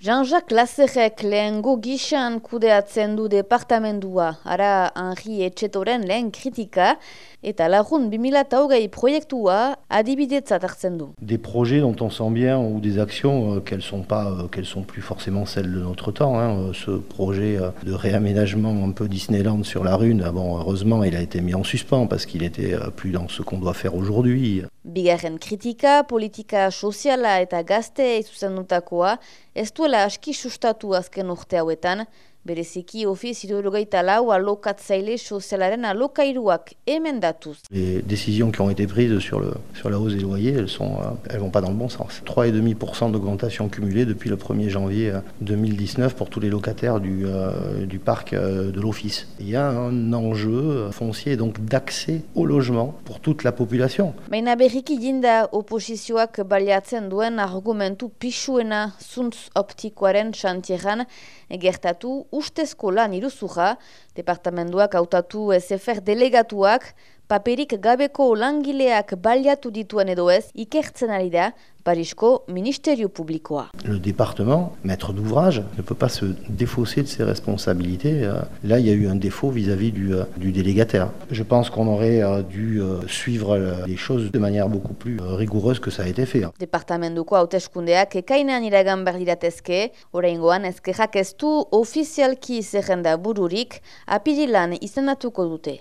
Jean-Jacques Lazerek lehengo gixan kudeatzen du departamendua, ara Henri Etxetoren lehen kritika, eta lagun 2008 proiektua adibidetzat hartzen du. Des projets dont on sent bien, ou des actions, euh, qu'elles sont pas, euh, qu'elles sont plus forcément celles de notre temps. Hein. Euh, ce projet euh, de réaménagement un peu Disneyland sur la Rune, ah bon, heureusement, il a été mis en suspens parce qu'il était plus dans ce qu'on doit faire aujourd'hui. Bigarren kritika, politika soziala eta gazte zuzendutakoa, ez duela aski sustatu azken urte hauetan, bereziki ofiz hirurogeita lau alokatzaile sozialaren alokairuak emendatuz. Les décisions qui ont été prises sur, le, sur la hausse des loyers, elles sont, euh, elles vont pas dans le bon sens. 3,5% d'augmentation cumulée depuis le 1er janvier euh, 2019 pour tous les locataires du, euh, du parc euh, de l'office. Il y a un enjeu euh, foncier donc d'accès au logement pour toute la population. Baina berriki jinda oposizioak baliatzen duen argumentu pisuena zuntz optikoaren xantieran gertatu ustezko lan iruzura, departamenduak hautatu SFR delegatuak, paperik gabeko langileak baliatu dituen edo ez ikertzen ari da Parisko Ministerio Publikoa. Le département, maître d'ouvrage, ne peut pas se défausser de ses responsabilités. Euh, Là, il y a eu un défaut vis-à-vis du, euh, du délégataire. Je pense qu'on aurait euh, dû suivre les choses de manière beaucoup plus rigoureuse que ça a été fait. hein. Departamentuko hauteskundeak ekainean iragan behar diratezke, oraingoan ezkerrak ez du ofizialki zerrenda bururik apirilan izendatuko dute.